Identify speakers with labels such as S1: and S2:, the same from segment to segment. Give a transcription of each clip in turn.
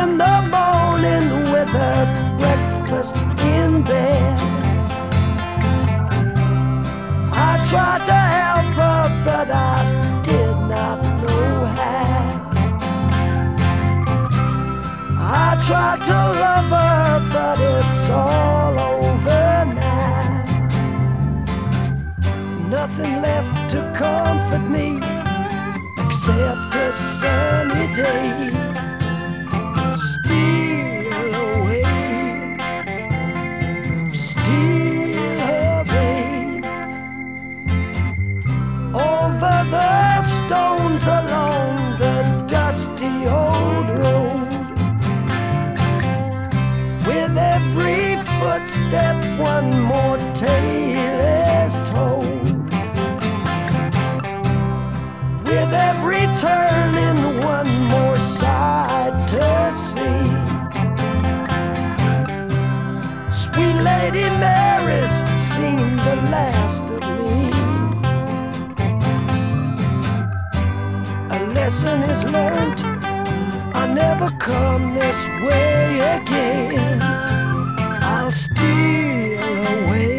S1: in the morning with her breakfast in bed. I tried to help her, but I did not know how. I tried to love her, but it's all over now. Nothing left to comfort me except a sunny day. Footstep, one more tale is told. With every turn, in one more side last of me. A lesson is learned. I never come this way again. I'll steal away,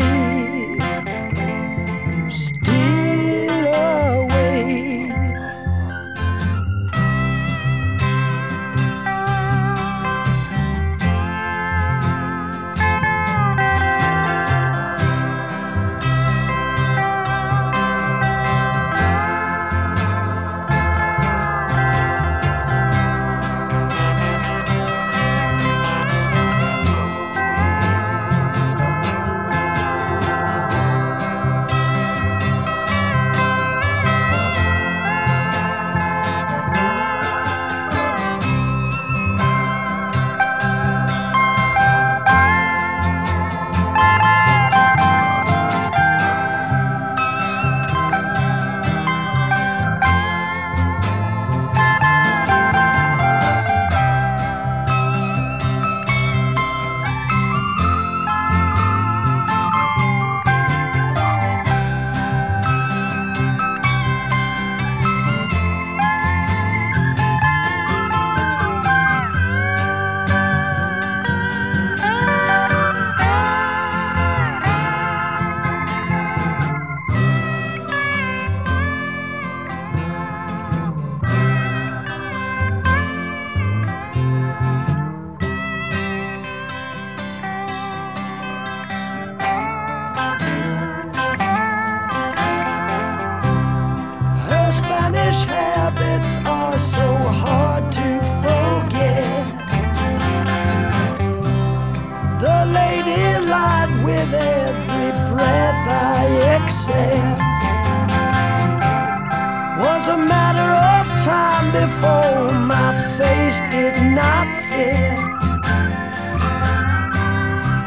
S1: matter of time before my face did not fit.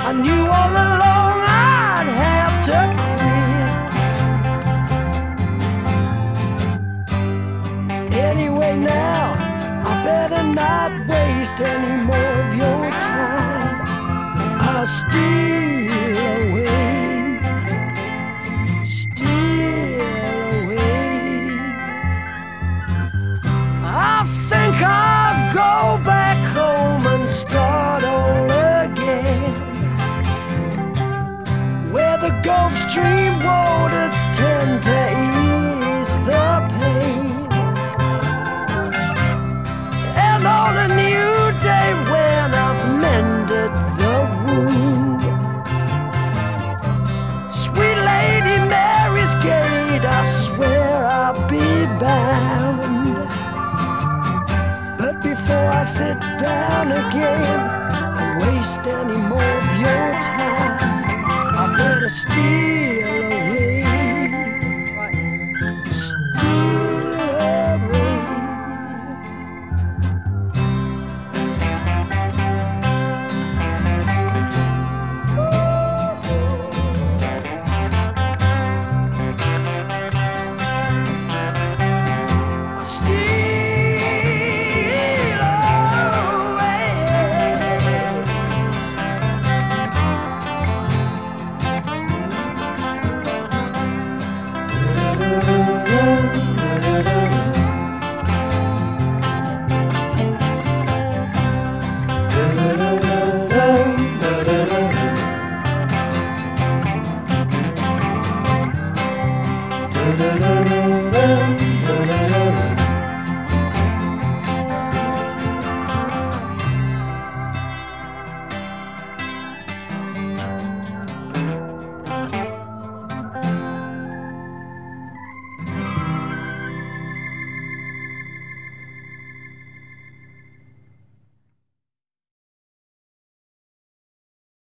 S1: I knew all along I'd have to quit. Anyway, now I better not waste any more of your time. I'll steal home I sit down again and waste any more of your time, I better steal